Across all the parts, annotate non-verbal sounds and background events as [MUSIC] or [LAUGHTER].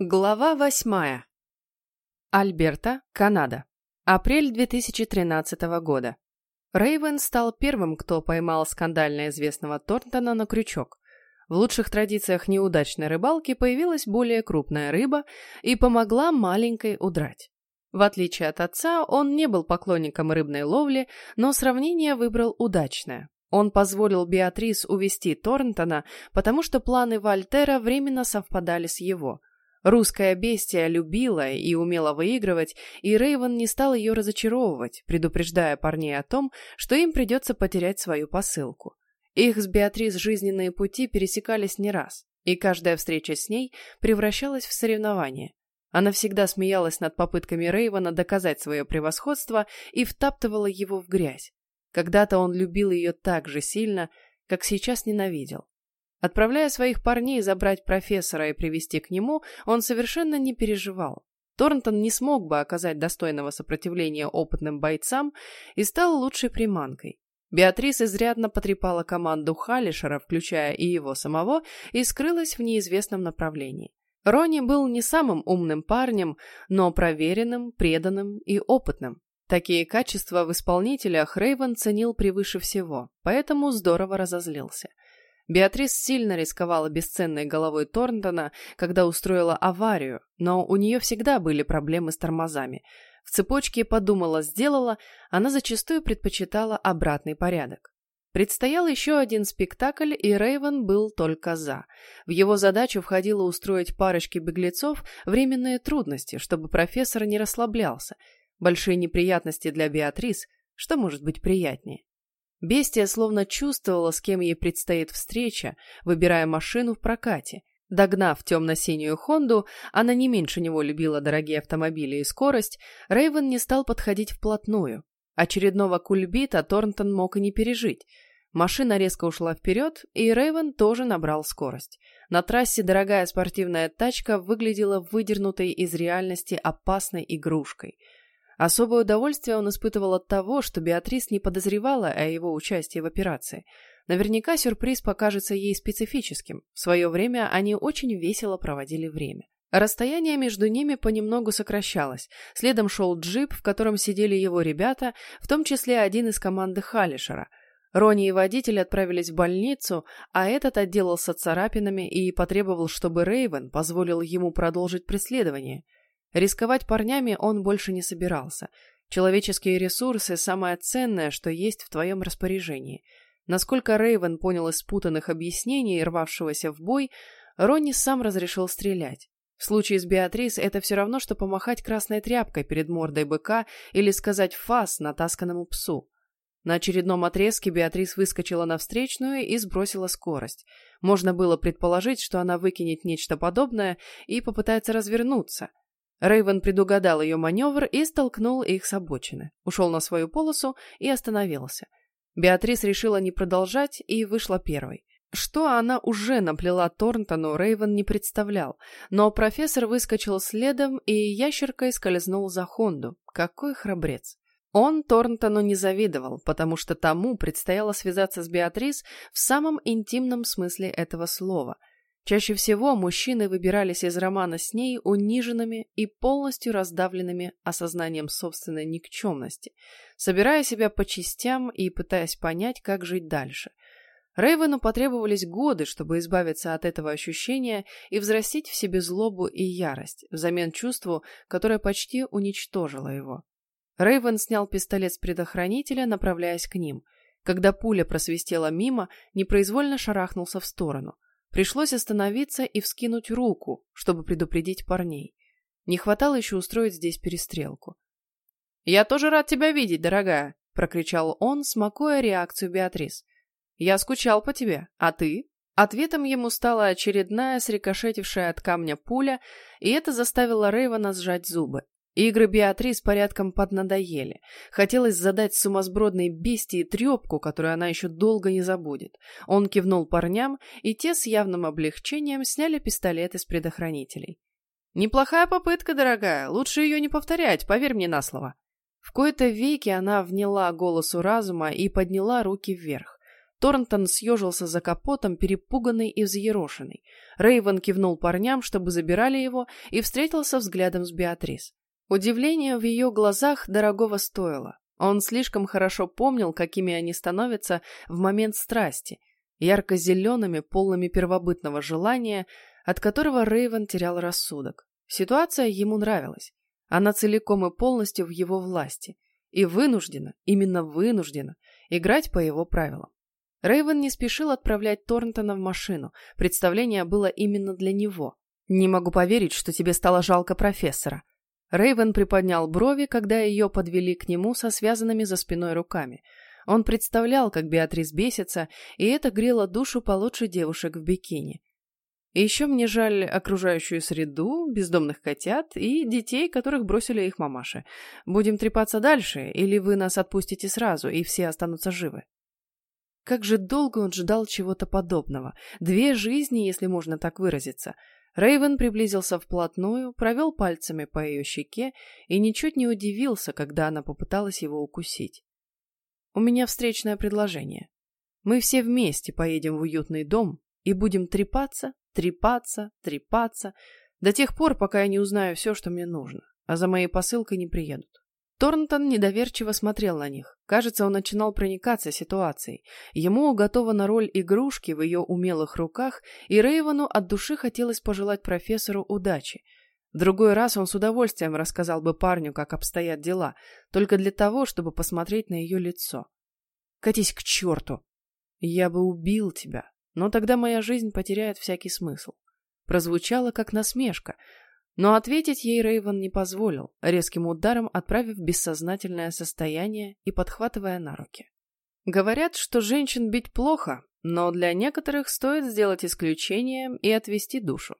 Глава восьмая. Альберта, Канада. Апрель 2013 года. Рейвен стал первым, кто поймал скандально известного Торнтона на крючок. В лучших традициях неудачной рыбалки появилась более крупная рыба и помогла маленькой удрать. В отличие от отца, он не был поклонником рыбной ловли, но сравнение выбрал удачное. Он позволил Беатрис увести Торнтона, потому что планы Вальтера временно совпадали с его – Русская бестия любила и умела выигрывать, и Рейвен не стал ее разочаровывать, предупреждая парней о том, что им придется потерять свою посылку. Их с Беатрис жизненные пути пересекались не раз, и каждая встреча с ней превращалась в соревнование. Она всегда смеялась над попытками Рейвена доказать свое превосходство и втаптывала его в грязь. Когда-то он любил ее так же сильно, как сейчас ненавидел. Отправляя своих парней забрать профессора и привести к нему, он совершенно не переживал. Торнтон не смог бы оказать достойного сопротивления опытным бойцам и стал лучшей приманкой. Беатрис изрядно потрепала команду Халишера, включая и его самого, и скрылась в неизвестном направлении. Рони был не самым умным парнем, но проверенным, преданным и опытным. Такие качества в исполнителях Рейвен ценил превыше всего, поэтому здорово разозлился – Беатрис сильно рисковала бесценной головой Торнтона, когда устроила аварию, но у нее всегда были проблемы с тормозами. В цепочке подумала-сделала, она зачастую предпочитала обратный порядок. Предстоял еще один спектакль, и Рейвен был только за. В его задачу входило устроить парочке беглецов временные трудности, чтобы профессор не расслаблялся. Большие неприятности для Беатрис, что может быть приятнее? Бестия словно чувствовала, с кем ей предстоит встреча, выбирая машину в прокате. Догнав темно-синюю Хонду, она не меньше него любила дорогие автомобили и скорость, Рейвен не стал подходить вплотную. Очередного кульбита Торнтон мог и не пережить. Машина резко ушла вперед, и Рейвен тоже набрал скорость. На трассе дорогая спортивная тачка выглядела выдернутой из реальности опасной игрушкой – Особое удовольствие он испытывал от того, что Беатрис не подозревала о его участии в операции. Наверняка сюрприз покажется ей специфическим. В свое время они очень весело проводили время. Расстояние между ними понемногу сокращалось. Следом шел джип, в котором сидели его ребята, в том числе один из команды Халишера. Рони и водитель отправились в больницу, а этот отделался царапинами и потребовал, чтобы Рейвен позволил ему продолжить преследование – Рисковать парнями он больше не собирался. Человеческие ресурсы – самое ценное, что есть в твоем распоряжении. Насколько Рейвен понял из спутанных объяснений, рвавшегося в бой, Ронни сам разрешил стрелять. В случае с Беатрис это все равно, что помахать красной тряпкой перед мордой быка или сказать «фас» натасканному псу. На очередном отрезке Беатрис выскочила на встречную и сбросила скорость. Можно было предположить, что она выкинет нечто подобное и попытается развернуться – Рейвен предугадал ее маневр и столкнул их с обочины. Ушел на свою полосу и остановился. Беатрис решила не продолжать и вышла первой. Что она уже наплела Торнтону, Рейвен не представлял, но профессор выскочил следом и ящеркой скользнул за Хонду. Какой храбрец! Он Торнтону не завидовал, потому что тому предстояло связаться с Беатрис в самом интимном смысле этого слова – Чаще всего мужчины выбирались из романа с ней униженными и полностью раздавленными осознанием собственной никчемности, собирая себя по частям и пытаясь понять, как жить дальше. Рейвену потребовались годы, чтобы избавиться от этого ощущения и взрастить в себе злобу и ярость, взамен чувству, которое почти уничтожило его. Рейвен снял пистолет с предохранителя, направляясь к ним. Когда пуля просвистела мимо, непроизвольно шарахнулся в сторону. Пришлось остановиться и вскинуть руку, чтобы предупредить парней. Не хватало еще устроить здесь перестрелку. «Я тоже рад тебя видеть, дорогая!» — прокричал он, смакуя реакцию Беатрис. «Я скучал по тебе, а ты?» Ответом ему стала очередная срикошетившая от камня пуля, и это заставило Рейвана сжать зубы. Игры Беатрис порядком поднадоели. Хотелось задать сумасбродной бестии трепку, которую она еще долго не забудет. Он кивнул парням, и те с явным облегчением сняли пистолеты с предохранителей. «Неплохая попытка, дорогая. Лучше ее не повторять, поверь мне на слово». В кои-то веки она вняла голосу разума и подняла руки вверх. Торнтон съежился за капотом, перепуганный и взъерошенный. Рейвен кивнул парням, чтобы забирали его, и встретился взглядом с Беатрис. Удивление в ее глазах дорогого стоило. Он слишком хорошо помнил, какими они становятся в момент страсти, ярко-зелеными, полными первобытного желания, от которого Рейвен терял рассудок. Ситуация ему нравилась. Она целиком и полностью в его власти. И вынуждена, именно вынуждена, играть по его правилам. Рейвен не спешил отправлять Торнтона в машину. Представление было именно для него. «Не могу поверить, что тебе стало жалко профессора». Рейвен приподнял брови, когда ее подвели к нему со связанными за спиной руками. Он представлял, как Беатрис бесится, и это грело душу получше девушек в бикини. И еще мне жаль окружающую среду, бездомных котят и детей, которых бросили их мамаши. Будем трепаться дальше, или вы нас отпустите сразу, и все останутся живы. Как же долго он ждал чего-то подобного. Две жизни, если можно так выразиться. Рейвен приблизился вплотную, провел пальцами по ее щеке и ничуть не удивился, когда она попыталась его укусить. «У меня встречное предложение. Мы все вместе поедем в уютный дом и будем трепаться, трепаться, трепаться, до тех пор, пока я не узнаю все, что мне нужно, а за моей посылкой не приедут. Торнтон недоверчиво смотрел на них. Кажется, он начинал проникаться ситуацией. Ему уготована роль игрушки в ее умелых руках, и Рейвону от души хотелось пожелать профессору удачи. В другой раз он с удовольствием рассказал бы парню, как обстоят дела, только для того, чтобы посмотреть на ее лицо. «Катись к черту! Я бы убил тебя, но тогда моя жизнь потеряет всякий смысл». Прозвучало как насмешка, но ответить ей Рейвен не позволил, резким ударом отправив в бессознательное состояние и подхватывая на руки. Говорят, что женщин бить плохо, но для некоторых стоит сделать исключение и отвести душу.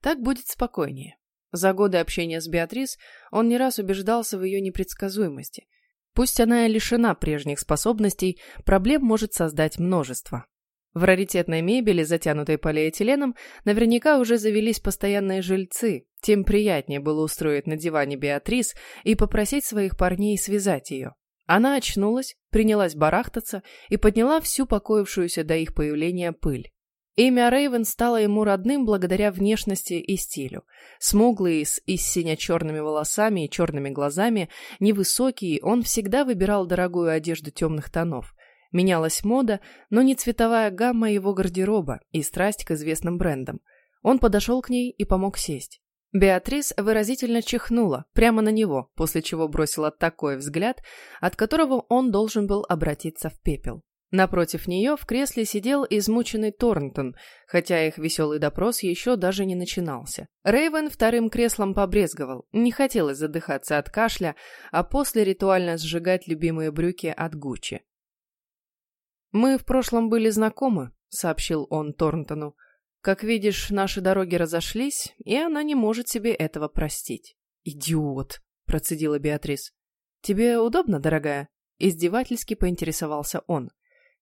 Так будет спокойнее. За годы общения с Беатрис он не раз убеждался в ее непредсказуемости. Пусть она и лишена прежних способностей, проблем может создать множество. В раритетной мебели, затянутой полиэтиленом, наверняка уже завелись постоянные жильцы, тем приятнее было устроить на диване Беатрис и попросить своих парней связать ее. Она очнулась, принялась барахтаться и подняла всю покоившуюся до их появления пыль. Имя Рейвен стало ему родным благодаря внешности и стилю. Смуглый, с и сине-черными волосами и черными глазами, невысокий, он всегда выбирал дорогую одежду темных тонов. Менялась мода, но не цветовая гамма его гардероба и страсть к известным брендам. Он подошел к ней и помог сесть. Беатрис выразительно чихнула прямо на него, после чего бросила такой взгляд, от которого он должен был обратиться в пепел. Напротив нее в кресле сидел измученный Торнтон, хотя их веселый допрос еще даже не начинался. Рейвен вторым креслом побрезговал, не хотелось задыхаться от кашля, а после ритуально сжигать любимые брюки от Гуччи. «Мы в прошлом были знакомы», — сообщил он Торнтону. «Как видишь, наши дороги разошлись, и она не может себе этого простить». «Идиот», — процедила Беатрис. «Тебе удобно, дорогая?» — издевательски поинтересовался он.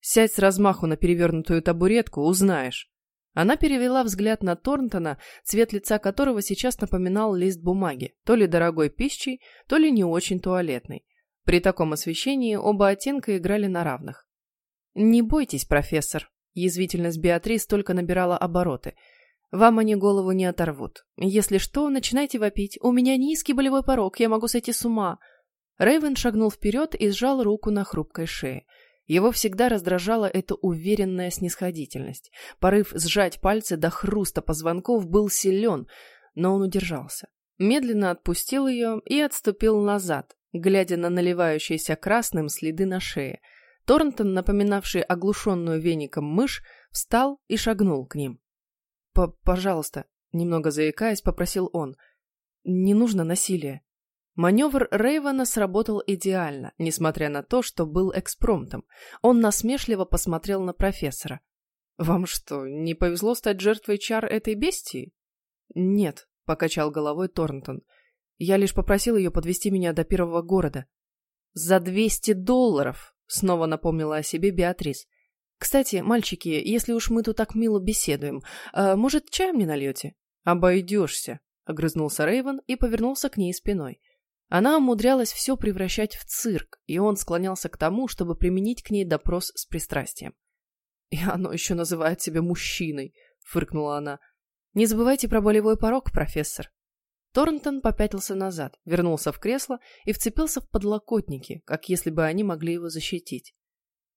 «Сядь с размаху на перевернутую табуретку, узнаешь». Она перевела взгляд на Торнтона, цвет лица которого сейчас напоминал лист бумаги, то ли дорогой пищей, то ли не очень туалетный. При таком освещении оба оттенка играли на равных. «Не бойтесь, профессор», — язвительность Беатрис только набирала обороты. «Вам они голову не оторвут. Если что, начинайте вопить. У меня низкий болевой порог, я могу сойти с ума». Рейвен шагнул вперед и сжал руку на хрупкой шее. Его всегда раздражала эта уверенная снисходительность. Порыв сжать пальцы до хруста позвонков был силен, но он удержался. Медленно отпустил ее и отступил назад, глядя на наливающиеся красным следы на шее — Торнтон, напоминавший оглушенную веником мышь, встал и шагнул к ним. «Пожалуйста», — немного заикаясь, попросил он, — «не нужно насилия». Маневр Рейвана сработал идеально, несмотря на то, что был экспромтом. Он насмешливо посмотрел на профессора. «Вам что, не повезло стать жертвой чар этой бестии?» «Нет», — покачал головой Торнтон. «Я лишь попросил ее подвести меня до первого города». «За двести долларов!» Снова напомнила о себе Беатрис. «Кстати, мальчики, если уж мы тут так мило беседуем, э, может, чаем не нальете?» «Обойдешься», — огрызнулся Рейвен и повернулся к ней спиной. Она умудрялась все превращать в цирк, и он склонялся к тому, чтобы применить к ней допрос с пристрастием. И оно еще называет себя мужчиной, фыркнула она. Не забывайте про болевой порог, профессор. Торнтон попятился назад, вернулся в кресло и вцепился в подлокотники, как если бы они могли его защитить.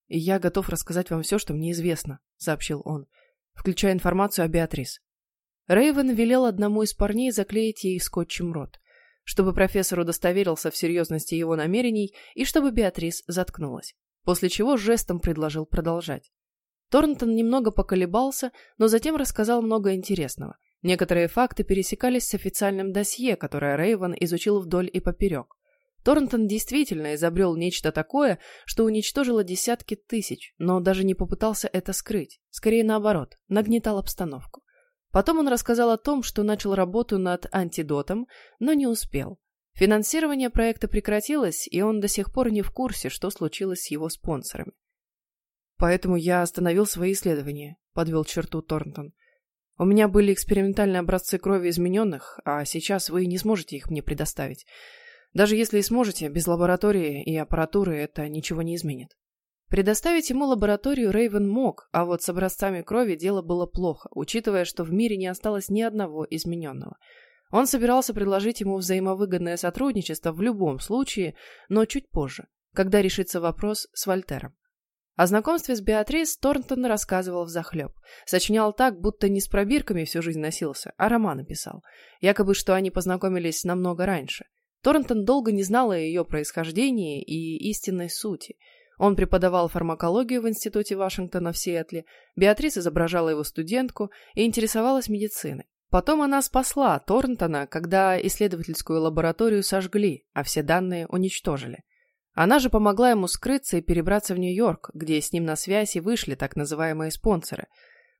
«Я готов рассказать вам все, что мне известно», — сообщил он, включая информацию о Беатрис. Рейвен велел одному из парней заклеить ей скотчем рот, чтобы профессор удостоверился в серьезности его намерений и чтобы Беатрис заткнулась, после чего жестом предложил продолжать. Торнтон немного поколебался, но затем рассказал много интересного. Некоторые факты пересекались с официальным досье, которое Рейвен изучил вдоль и поперек. Торнтон действительно изобрел нечто такое, что уничтожило десятки тысяч, но даже не попытался это скрыть. Скорее наоборот, нагнетал обстановку. Потом он рассказал о том, что начал работу над антидотом, но не успел. Финансирование проекта прекратилось, и он до сих пор не в курсе, что случилось с его спонсорами. «Поэтому я остановил свои исследования», — подвел черту Торнтон. У меня были экспериментальные образцы крови измененных, а сейчас вы не сможете их мне предоставить. Даже если и сможете, без лаборатории и аппаратуры это ничего не изменит. Предоставить ему лабораторию Рейвен мог, а вот с образцами крови дело было плохо, учитывая, что в мире не осталось ни одного измененного. Он собирался предложить ему взаимовыгодное сотрудничество в любом случае, но чуть позже, когда решится вопрос с Вольтером. О знакомстве с Беатрис Торнтон рассказывал взахлеб. Сочинял так, будто не с пробирками всю жизнь носился, а романы писал. Якобы, что они познакомились намного раньше. Торнтон долго не знал о ее происхождении и истинной сути. Он преподавал фармакологию в Институте Вашингтона в Сиэтле, Беатрис изображала его студентку и интересовалась медициной. Потом она спасла Торнтона, когда исследовательскую лабораторию сожгли, а все данные уничтожили. Она же помогла ему скрыться и перебраться в Нью-Йорк, где с ним на связь и вышли так называемые спонсоры.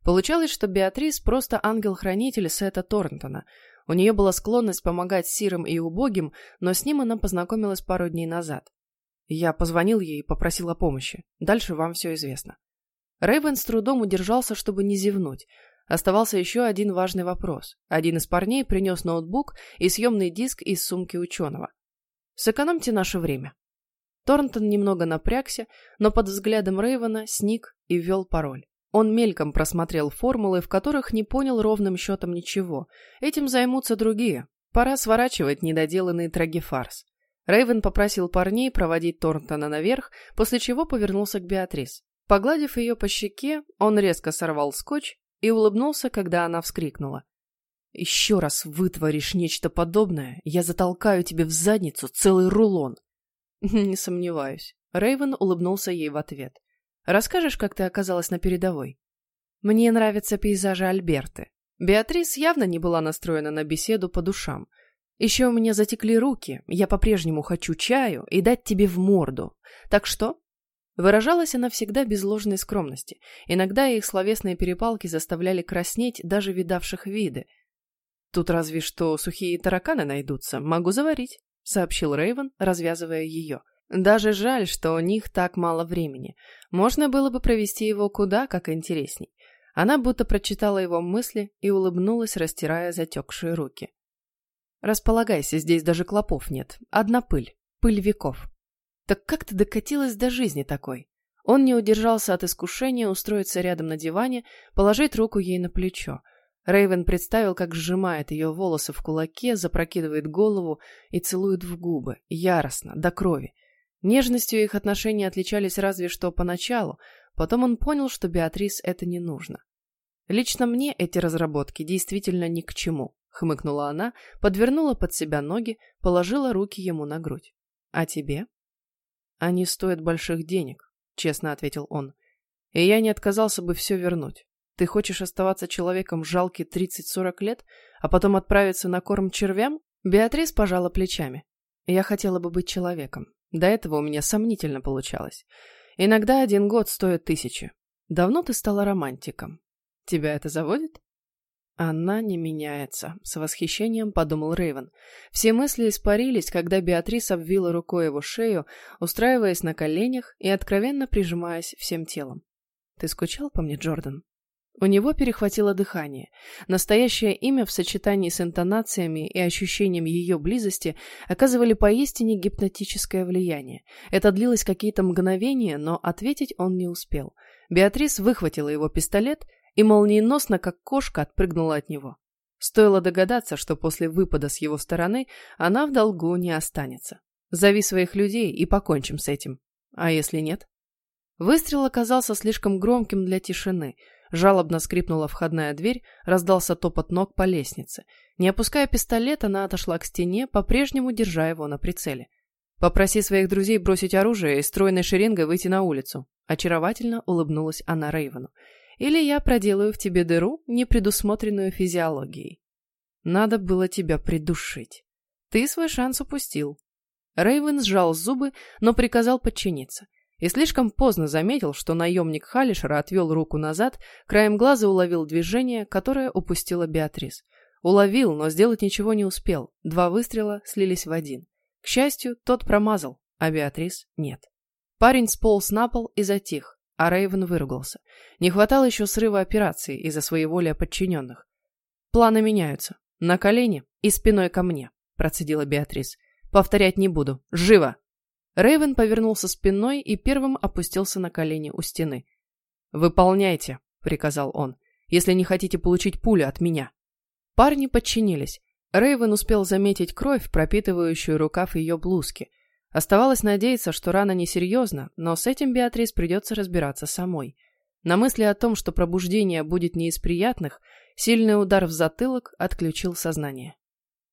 Получалось, что Беатрис просто ангел-хранитель Сета Торнтона. У нее была склонность помогать сирым и убогим, но с ним она познакомилась пару дней назад. Я позвонил ей и попросил о помощи. Дальше вам все известно. Рейвен с трудом удержался, чтобы не зевнуть. Оставался еще один важный вопрос. Один из парней принес ноутбук и съемный диск из сумки ученого. «Сэкономьте наше время», Торнтон немного напрягся, но под взглядом Рейвена сник и ввел пароль. Он мельком просмотрел формулы, в которых не понял ровным счетом ничего. Этим займутся другие. Пора сворачивать недоделанный трагефарс. Рейвен попросил парней проводить Торнтона наверх, после чего повернулся к Беатрис. Погладив ее по щеке, он резко сорвал скотч и улыбнулся, когда она вскрикнула. «Еще раз вытворишь нечто подобное, я затолкаю тебе в задницу целый рулон!» [LAUGHS] Не сомневаюсь. Рейвен улыбнулся ей в ответ. Расскажешь, как ты оказалась на передовой? Мне нравятся пейзажи Альберты. Беатрис явно не была настроена на беседу по душам. Еще у меня затекли руки, я по-прежнему хочу чаю и дать тебе в морду. Так что? Выражалась она всегда без ложной скромности. Иногда их словесные перепалки заставляли краснеть даже видавших виды. Тут разве что сухие тараканы найдутся, могу заварить. — сообщил Рейвен, развязывая ее. «Даже жаль, что у них так мало времени. Можно было бы провести его куда как интересней». Она будто прочитала его мысли и улыбнулась, растирая затекшие руки. «Располагайся, здесь даже клопов нет. Одна пыль. Пыль веков. Так как ты докатилась до жизни такой?» Он не удержался от искушения устроиться рядом на диване, положить руку ей на плечо. Рейвен представил, как сжимает ее волосы в кулаке, запрокидывает голову и целует в губы, яростно, до крови. Нежностью их отношения отличались разве что поначалу, потом он понял, что Беатрис это не нужно. «Лично мне эти разработки действительно ни к чему», — хмыкнула она, подвернула под себя ноги, положила руки ему на грудь. «А тебе?» «Они стоят больших денег», — честно ответил он. «И я не отказался бы все вернуть. Ты хочешь оставаться человеком жалкие 30-40 лет, а потом отправиться на корм червям? Беатрис пожала плечами. Я хотела бы быть человеком. До этого у меня сомнительно получалось. Иногда один год стоит тысячи. Давно ты стала романтиком. Тебя это заводит? Она не меняется, с восхищением подумал Рейвен. Все мысли испарились, когда Беатрис обвила рукой его шею, устраиваясь на коленях и откровенно прижимаясь всем телом. Ты скучал по мне, Джордан? У него перехватило дыхание. Настоящее имя в сочетании с интонациями и ощущением ее близости оказывали поистине гипнотическое влияние. Это длилось какие-то мгновения, но ответить он не успел. Беатрис выхватила его пистолет и молниеносно, как кошка, отпрыгнула от него. Стоило догадаться, что после выпада с его стороны она в долгу не останется. Зови своих людей и покончим с этим. А если нет? Выстрел оказался слишком громким для тишины. Жалобно скрипнула входная дверь, раздался топот ног по лестнице. Не опуская пистолет, она отошла к стене, по-прежнему держа его на прицеле. «Попроси своих друзей бросить оружие и стройной шеренгой выйти на улицу», очаровательно улыбнулась она Рейвену. «Или я проделаю в тебе дыру, не предусмотренную физиологией. Надо было тебя придушить. Ты свой шанс упустил». Рейвен сжал зубы, но приказал подчиниться и слишком поздно заметил, что наемник Халишера отвел руку назад, краем глаза уловил движение, которое упустила Беатрис. Уловил, но сделать ничего не успел. Два выстрела слились в один. К счастью, тот промазал, а Беатрис нет. Парень сполз на пол и затих, а Рейвен выругался. Не хватало еще срыва операции из-за своеволия подчиненных. «Планы меняются. На колени и спиной ко мне», – процедила Беатрис. «Повторять не буду. Живо!» Рейвен повернулся спиной и первым опустился на колени у стены. «Выполняйте», — приказал он, — «если не хотите получить пулю от меня». Парни подчинились. Рейвен успел заметить кровь, пропитывающую рукав ее блузки. Оставалось надеяться, что рана несерьезна, но с этим Беатрис придется разбираться самой. На мысли о том, что пробуждение будет не из приятных, сильный удар в затылок отключил сознание.